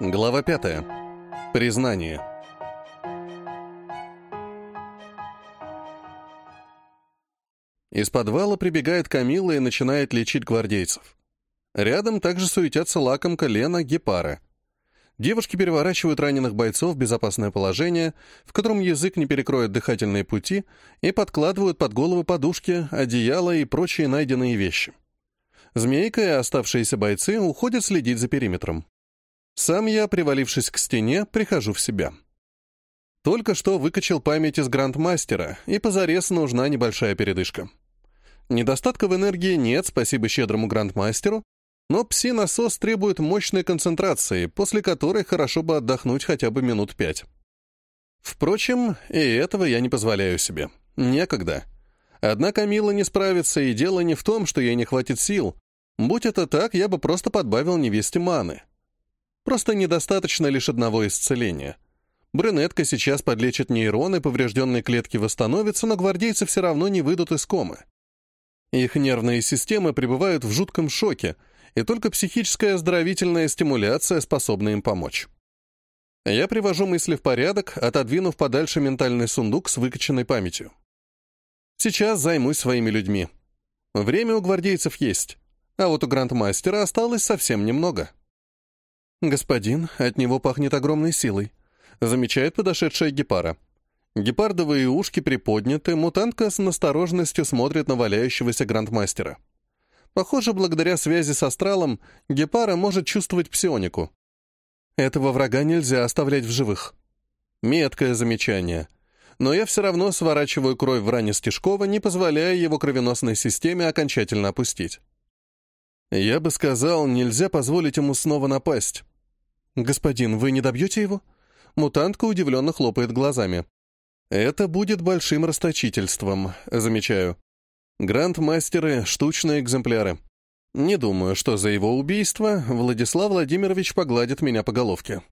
Глава 5. Признание. Из подвала прибегает Камила и начинает лечить гвардейцев. Рядом также суетятся лакомка Лена Гепара. Девушки переворачивают раненых бойцов в безопасное положение, в котором язык не перекроет дыхательные пути, и подкладывают под головы подушки, одеяла и прочие найденные вещи. Змейка и оставшиеся бойцы уходят следить за периметром. Сам я, привалившись к стене, прихожу в себя. Только что выкачал память из грандмастера, и позарез нужна небольшая передышка. Недостатка в энергии нет, спасибо щедрому грандмастеру, но пси-насос требует мощной концентрации, после которой хорошо бы отдохнуть хотя бы минут пять. Впрочем, и этого я не позволяю себе. Некогда. Однако Мила не справится, и дело не в том, что ей не хватит сил. Будь это так, я бы просто подбавил невесте маны. Просто недостаточно лишь одного исцеления. Брюнетка сейчас подлечит нейроны, поврежденные клетки восстановятся, но гвардейцы все равно не выйдут из комы. Их нервные системы пребывают в жутком шоке, и только психическая оздоровительная стимуляция способна им помочь. Я привожу мысли в порядок, отодвинув подальше ментальный сундук с выкачанной памятью. Сейчас займусь своими людьми. Время у гвардейцев есть, а вот у грандмастера осталось совсем немного. «Господин, от него пахнет огромной силой», — замечает подошедшая гепара. Гепардовые ушки приподняты, мутантка с настороженностью смотрит на валяющегося грандмастера. Похоже, благодаря связи с астралом, гепара может чувствовать псионику. Этого врага нельзя оставлять в живых. Меткое замечание. Но я все равно сворачиваю кровь в ране Стешкова, не позволяя его кровеносной системе окончательно опустить. Я бы сказал, нельзя позволить ему снова напасть. «Господин, вы не добьете его?» Мутантка удивленно хлопает глазами. «Это будет большим расточительством», замечаю. Грандмастеры — штучные экземпляры. Не думаю, что за его убийство Владислав Владимирович погладит меня по головке.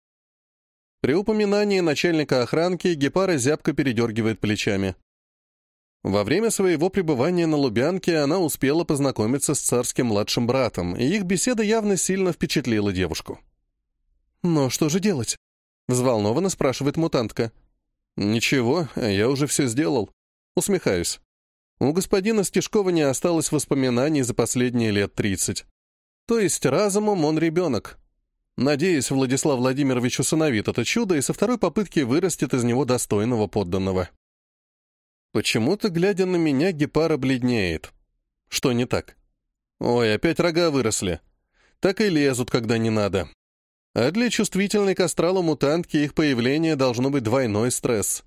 При упоминании начальника охранки Гепара зябко передергивает плечами. Во время своего пребывания на Лубянке она успела познакомиться с царским младшим братом, и их беседа явно сильно впечатлила девушку. «Но что же делать?» — взволнованно спрашивает мутантка. «Ничего, я уже все сделал». Усмехаюсь. У господина Стешкова не осталось воспоминаний за последние лет тридцать. То есть разумом он ребенок. Надеюсь, Владислав Владимирович усыновит это чудо и со второй попытки вырастет из него достойного подданного. Почему-то, глядя на меня, гепара бледнеет. Что не так? Ой, опять рога выросли. Так и лезут, когда не надо. А для чувствительной к астралу мутантки их появление должно быть двойной стресс.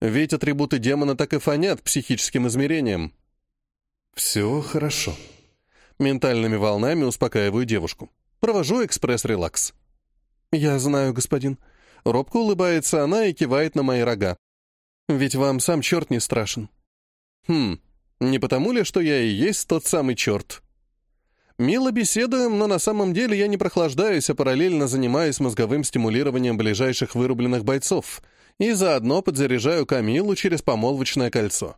Ведь атрибуты демона так и фонят психическим измерением. «Все хорошо». Ментальными волнами успокаиваю девушку. Провожу экспресс-релакс. «Я знаю, господин». Робко улыбается она и кивает на мои рога. «Ведь вам сам черт не страшен». «Хм, не потому ли, что я и есть тот самый черт?» Мило беседуем, но на самом деле я не прохлаждаюсь, а параллельно занимаюсь мозговым стимулированием ближайших вырубленных бойцов и заодно подзаряжаю Камилу через помолвочное кольцо.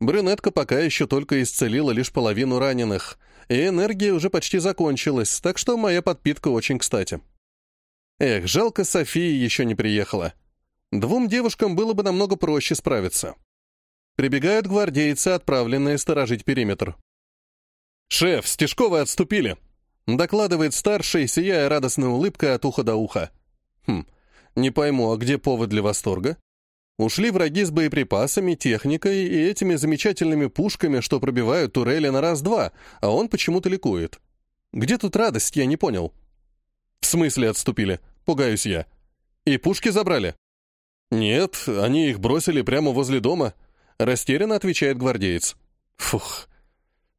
Брюнетка пока еще только исцелила лишь половину раненых, и энергия уже почти закончилась, так что моя подпитка очень кстати. Эх, жалко, София еще не приехала. Двум девушкам было бы намного проще справиться. Прибегают гвардейцы, отправленные сторожить периметр. «Шеф, Стешковы отступили!» — докладывает старший, сияя радостной улыбкой от уха до уха. «Хм, не пойму, а где повод для восторга?» Ушли враги с боеприпасами, техникой и этими замечательными пушками, что пробивают турели на раз-два, а он почему-то ликует. Где тут радость, я не понял. В смысле отступили? Пугаюсь я. И пушки забрали? Нет, они их бросили прямо возле дома. Растерянно отвечает гвардеец. Фух,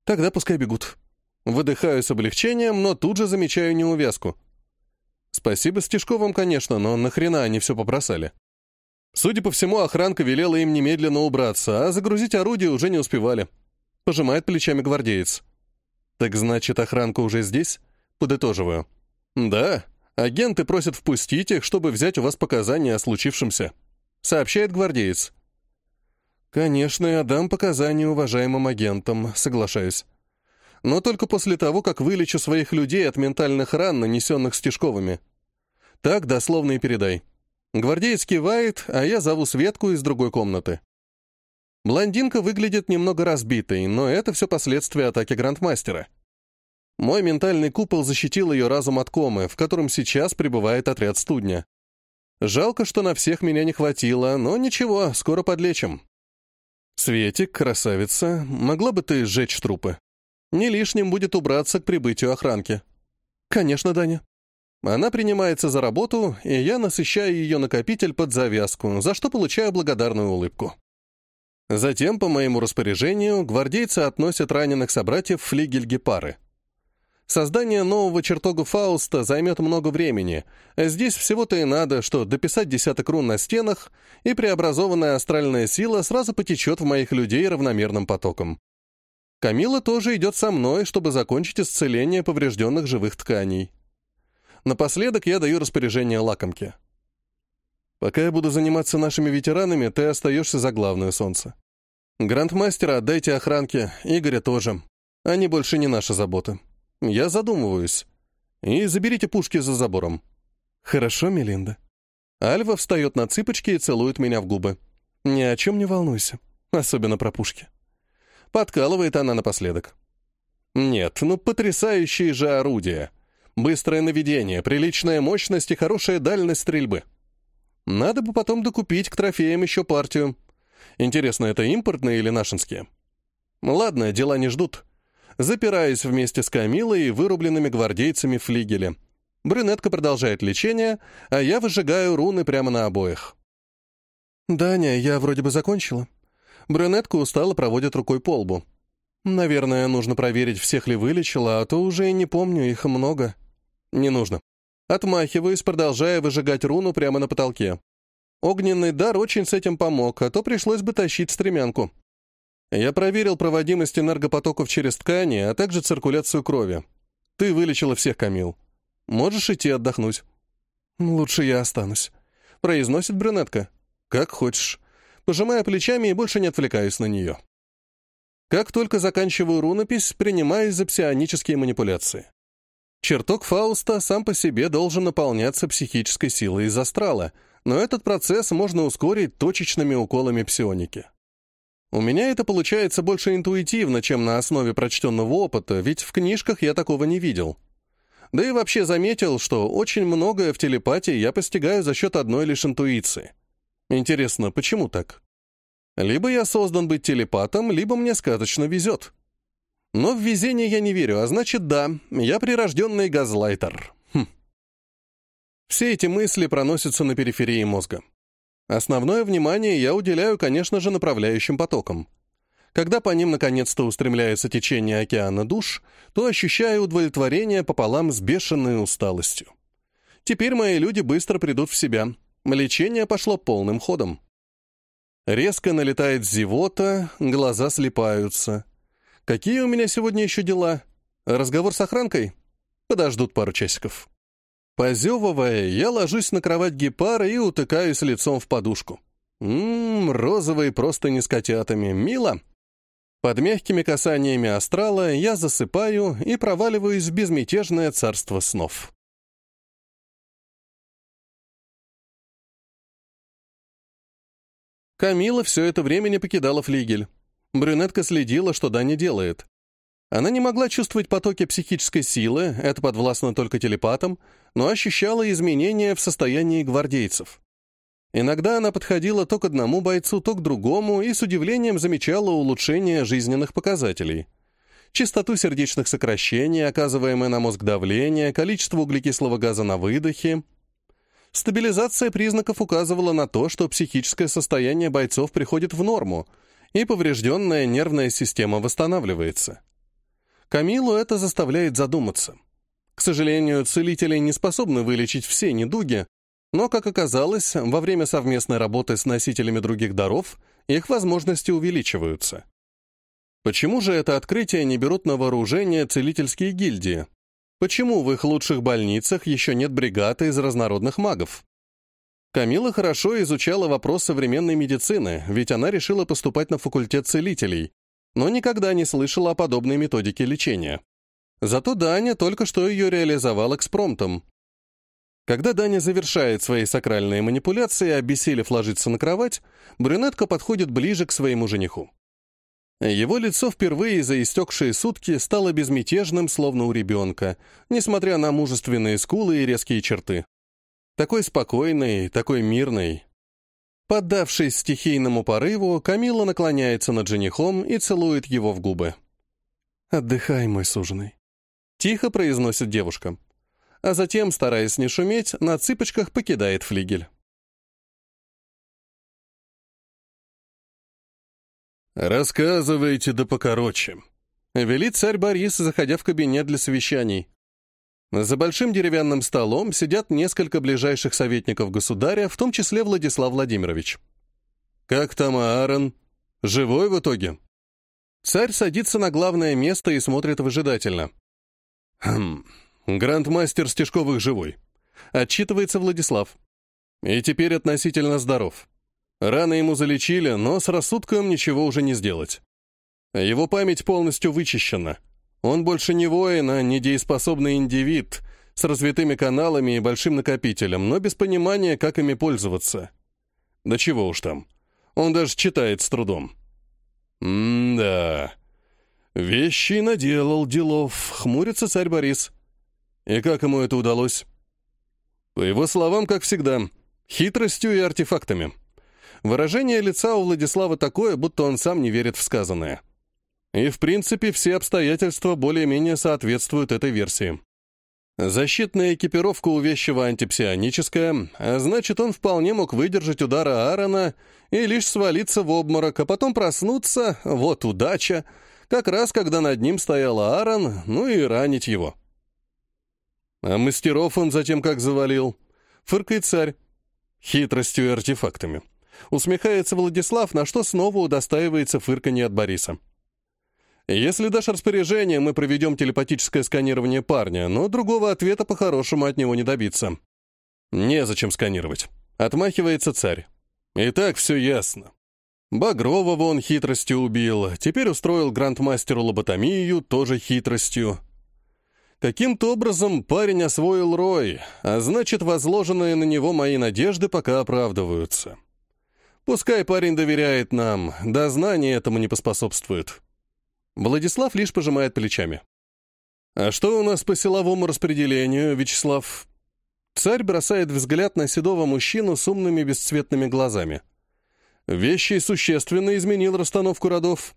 Тогда пускай бегут. Выдыхаю с облегчением, но тут же замечаю неувязку. Спасибо Стешковым, конечно, но нахрена они все попросали? Судя по всему, охранка велела им немедленно убраться, а загрузить орудие уже не успевали. Пожимает плечами гвардеец. Так значит, охранка уже здесь? Подытоживаю. Да, агенты просят впустить их, чтобы взять у вас показания о случившемся. Сообщает гвардеец. «Конечно, я дам показания уважаемым агентам, соглашаюсь. Но только после того, как вылечу своих людей от ментальных ран, нанесенных Стежковыми. Так дословно и передай. Гвардеец кивает, а я зову Светку из другой комнаты. Блондинка выглядит немного разбитой, но это все последствия атаки Грандмастера. Мой ментальный купол защитил ее разум от комы, в котором сейчас пребывает отряд студня. Жалко, что на всех меня не хватило, но ничего, скоро подлечим. Светик, красавица, могла бы ты сжечь трупы? Не лишним будет убраться к прибытию охранки. Конечно, Даня. Она принимается за работу, и я насыщаю ее накопитель под завязку, за что получаю благодарную улыбку. Затем, по моему распоряжению, гвардейцы относят раненых собратьев в флигель Гепары. Создание нового чертога Фауста займет много времени, здесь всего-то и надо, что дописать десяток рун на стенах, и преобразованная астральная сила сразу потечет в моих людей равномерным потоком. Камила тоже идет со мной, чтобы закончить исцеление поврежденных живых тканей. Напоследок я даю распоряжение лакомке. Пока я буду заниматься нашими ветеранами, ты остаешься за главное солнце. Грандмастера отдайте охранке, Игоря тоже. Они больше не наша забота. Я задумываюсь. И заберите пушки за забором. Хорошо, Мелинда. Альва встает на цыпочки и целует меня в губы. Ни о чем не волнуйся, особенно про пушки. Подкалывает она напоследок. Нет, ну потрясающие же орудия. Быстрое наведение, приличная мощность и хорошая дальность стрельбы. Надо бы потом докупить к трофеям еще партию. Интересно, это импортные или нашинские? Ладно, дела не ждут запираюсь вместе с Камилой и вырубленными гвардейцами флигеля. Брюнетка продолжает лечение, а я выжигаю руны прямо на обоих. «Даня, я вроде бы закончила». Брюнетка устало проводит рукой по лбу. «Наверное, нужно проверить, всех ли вылечила, а то уже не помню, их много». «Не нужно». Отмахиваюсь, продолжая выжигать руну прямо на потолке. Огненный дар очень с этим помог, а то пришлось бы тащить стремянку. Я проверил проводимость энергопотоков через ткани, а также циркуляцию крови. Ты вылечила всех, Камил. Можешь идти отдохнуть. Лучше я останусь. Произносит брюнетка. Как хочешь. Пожимая плечами и больше не отвлекаюсь на нее. Как только заканчиваю рунопись, принимаюсь за псионические манипуляции. Чертог Фауста сам по себе должен наполняться психической силой из астрала, но этот процесс можно ускорить точечными уколами псионики. У меня это получается больше интуитивно, чем на основе прочтенного опыта, ведь в книжках я такого не видел. Да и вообще заметил, что очень многое в телепатии я постигаю за счет одной лишь интуиции. Интересно, почему так? Либо я создан быть телепатом, либо мне сказочно везет. Но в везение я не верю, а значит, да, я прирожденный газлайтер. Хм. Все эти мысли проносятся на периферии мозга. Основное внимание я уделяю, конечно же, направляющим потокам. Когда по ним наконец-то устремляется течение океана душ, то ощущаю удовлетворение пополам с бешеной усталостью. Теперь мои люди быстро придут в себя. Лечение пошло полным ходом. Резко налетает зевота, глаза слепаются. Какие у меня сегодня еще дела? Разговор с охранкой? Подождут пару часиков. Позевывая, я ложусь на кровать гепара и утыкаюсь лицом в подушку. Ммм, розовые просто не с котятами. Мило. Под мягкими касаниями астрала я засыпаю и проваливаюсь в безмятежное царство снов. Камила все это время не покидала флигель. Брюнетка следила, что Даня делает. Она не могла чувствовать потоки психической силы, это подвластно только телепатам, но ощущала изменения в состоянии гвардейцев. Иногда она подходила то к одному бойцу, то к другому и с удивлением замечала улучшение жизненных показателей. Частоту сердечных сокращений, оказываемое на мозг давление, количество углекислого газа на выдохе. Стабилизация признаков указывала на то, что психическое состояние бойцов приходит в норму, и поврежденная нервная система восстанавливается. Камилу это заставляет задуматься. К сожалению, целители не способны вылечить все недуги, но, как оказалось, во время совместной работы с носителями других даров их возможности увеличиваются. Почему же это открытие не берут на вооружение целительские гильдии? Почему в их лучших больницах еще нет бригады из разнородных магов? Камила хорошо изучала вопрос современной медицины, ведь она решила поступать на факультет целителей, но никогда не слышала о подобной методике лечения. Зато Даня только что ее реализовал экспромтом. Когда Даня завершает свои сакральные манипуляции, обессилев ложится на кровать, брюнетка подходит ближе к своему жениху. Его лицо впервые за истекшие сутки стало безмятежным, словно у ребенка, несмотря на мужественные скулы и резкие черты. Такой спокойный, такой мирный. Поддавшись стихийному порыву, Камила наклоняется над женихом и целует его в губы. «Отдыхай, мой суженый», — тихо произносит девушка. А затем, стараясь не шуметь, на цыпочках покидает флигель. «Рассказывайте да покороче», — велит царь Борис, заходя в кабинет для совещаний. За большим деревянным столом сидят несколько ближайших советников государя, в том числе Владислав Владимирович. «Как там Аарон? Живой в итоге?» Царь садится на главное место и смотрит выжидательно. «Хм, грандмастер Стежковых живой», — отчитывается Владислав. «И теперь относительно здоров. Раны ему залечили, но с рассудком ничего уже не сделать. Его память полностью вычищена. Он больше не воин, а недееспособный индивид с развитыми каналами и большим накопителем, но без понимания, как ими пользоваться. Да чего уж там. Он даже читает с трудом. «М-да. Вещи наделал делов», — хмурится царь Борис. И как ему это удалось? По его словам, как всегда, хитростью и артефактами. Выражение лица у Владислава такое, будто он сам не верит в сказанное. И, в принципе, все обстоятельства более-менее соответствуют этой версии. Защитная экипировка у вещего антипсионическая, а значит, он вполне мог выдержать удара Аарона и лишь свалиться в обморок, а потом проснуться, вот удача, как раз когда над ним стоял Аарон, ну и ранить его. А мастеров он затем как завалил. Фыркает царь. Хитростью и артефактами. Усмехается Владислав, на что снова удостаивается фырканье от Бориса. Если дашь распоряжение, мы проведем телепатическое сканирование парня, но другого ответа по-хорошему от него не добиться. Незачем сканировать. Отмахивается царь. И так все ясно. Багрова вон хитростью убил, теперь устроил грандмастеру лоботомию, тоже хитростью. Каким-то образом парень освоил рой, а значит, возложенные на него мои надежды пока оправдываются. Пускай парень доверяет нам, да знание этому не поспособствует. Владислав лишь пожимает плечами. «А что у нас по силовому распределению, Вячеслав?» Царь бросает взгляд на седого мужчину с умными бесцветными глазами. «Вещий существенно изменил расстановку родов».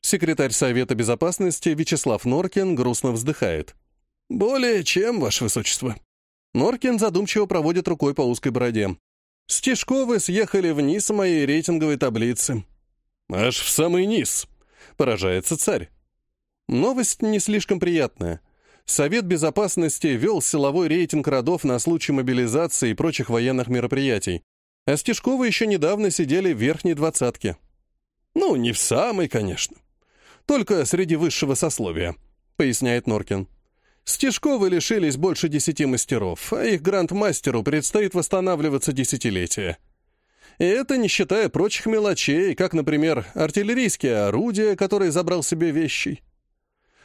Секретарь Совета Безопасности Вячеслав Норкин грустно вздыхает. «Более чем, Ваше Высочество». Норкин задумчиво проводит рукой по узкой бороде. Стежковы съехали вниз моей рейтинговой таблицы. Аж в самый низ. Поражается царь. Новость не слишком приятная. Совет Безопасности вел силовой рейтинг родов на случай мобилизации и прочих военных мероприятий. А Стежковы еще недавно сидели в верхней двадцатке. Ну, не в самой, конечно. Только среди высшего сословия, поясняет Норкин. Стежковы лишились больше десяти мастеров, а их гранд-мастеру предстоит восстанавливаться десятилетия. И это не считая прочих мелочей, как, например, артиллерийские орудия, которые забрал себе вещи.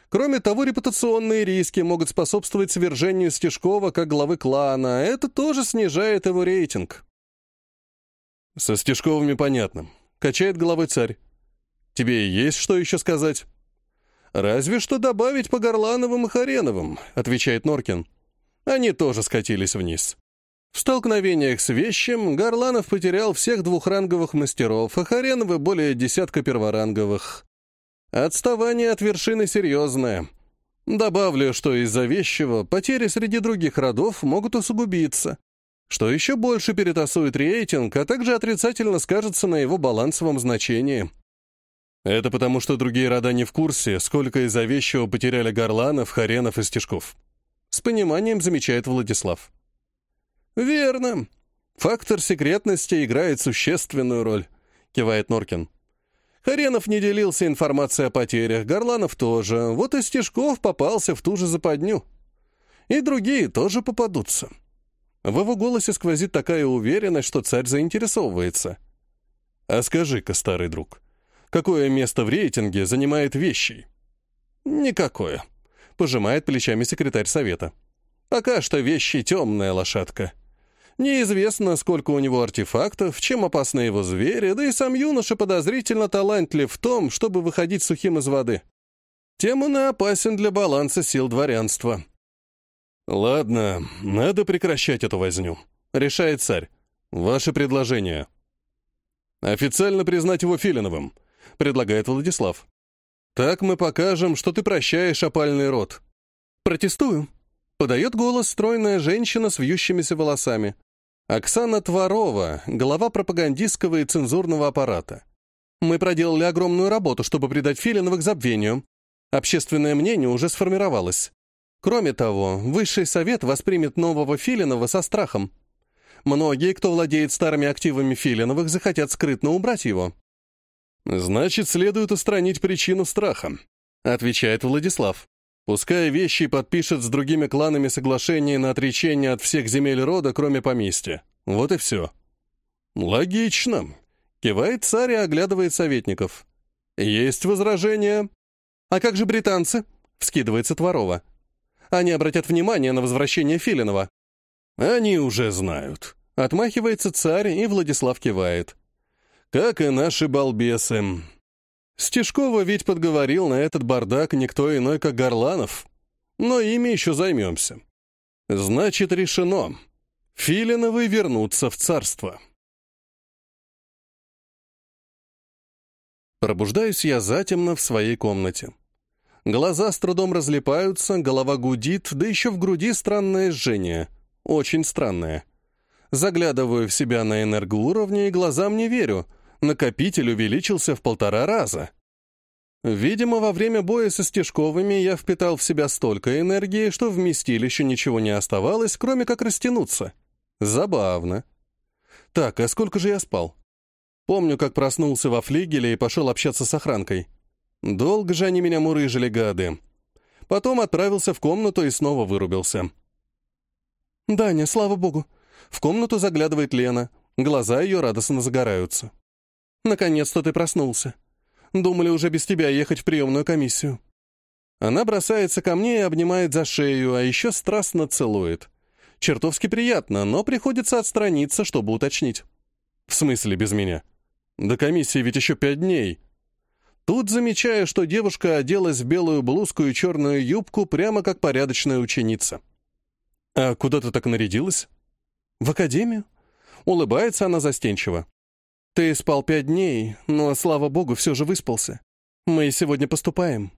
Кроме того, репутационные риски могут способствовать свержению Стежкова как главы клана, это тоже снижает его рейтинг. Со Стежковыми понятно. Качает головой царь. Тебе есть что еще сказать? «Разве что добавить по Горлановым и Хареновым», — отвечает Норкин. Они тоже скатились вниз. В столкновениях с вещем Горланов потерял всех двухранговых мастеров, а Хареновы более десятка перворанговых. Отставание от вершины серьезное. Добавлю, что из-за вещего потери среди других родов могут усугубиться, что еще больше перетасует рейтинг, а также отрицательно скажется на его балансовом значении. Это потому, что другие рода не в курсе, сколько из-за вещего потеряли горланов, харенов и стежков. С пониманием замечает Владислав. «Верно. Фактор секретности играет существенную роль», — кивает Норкин. Харенов не делился информацией о потерях, Горланов тоже, вот и Стежков попался в ту же западню. И другие тоже попадутся. В его голосе сквозит такая уверенность, что царь заинтересовывается. «А скажи-ка, старый друг, Какое место в рейтинге занимает вещи? Никакое. Пожимает плечами секретарь совета. Пока что вещи темная лошадка. Неизвестно, сколько у него артефактов, чем опасны его звери, да и сам юноша подозрительно талантлив в том, чтобы выходить сухим из воды. Тем он и опасен для баланса сил дворянства. «Ладно, надо прекращать эту возню», — решает царь. «Ваше предложение». «Официально признать его Филиновым», — предлагает Владислав. «Так мы покажем, что ты прощаешь опальный род». «Протестую», — подает голос стройная женщина с вьющимися волосами. Оксана Творова, глава пропагандистского и цензурного аппарата. «Мы проделали огромную работу, чтобы придать Филинова к забвению. Общественное мнение уже сформировалось. Кроме того, Высший Совет воспримет нового Филинова со страхом. Многие, кто владеет старыми активами Филиновых, захотят скрытно убрать его. «Значит, следует устранить причину страха», — отвечает Владислав. «Пускай вещи подпишет с другими кланами соглашение на отречение от всех земель рода, кроме поместья. Вот и все». «Логично», — кивает царь и оглядывает советников. «Есть возражения?» «А как же британцы?» — вскидывается Творова. «Они обратят внимание на возвращение Филинова». «Они уже знают», — отмахивается царь, и Владислав кивает. Как и наши балбесы. Стешкова ведь подговорил на этот бардак никто иной, как Горланов. Но ими еще займемся. Значит, решено. Филиновы вернутся в царство. Пробуждаюсь я затемно в своей комнате. Глаза с трудом разлипаются, голова гудит, да еще в груди странное жжение. Очень странное. Заглядываю в себя на энергоуровне и глазам не верю — накопитель увеличился в полтора раза. Видимо, во время боя со стежковыми я впитал в себя столько энергии, что вместилищу ничего не оставалось, кроме как растянуться. Забавно. Так, а сколько же я спал? Помню, как проснулся во флигеле и пошел общаться с охранкой. Долго же они меня мурыжили, гады. Потом отправился в комнату и снова вырубился. «Даня, слава богу!» В комнату заглядывает Лена. Глаза ее радостно загораются. Наконец-то ты проснулся. Думали уже без тебя ехать в приемную комиссию. Она бросается ко мне и обнимает за шею, а еще страстно целует. Чертовски приятно, но приходится отстраниться, чтобы уточнить. В смысле без меня? До комиссии ведь еще пять дней. Тут замечаю, что девушка оделась в белую блузку и черную юбку, прямо как порядочная ученица. «А куда ты так нарядилась?» «В академию». Улыбается она застенчиво. Ты спал пять дней, но, слава богу, все же выспался. Мы сегодня поступаем.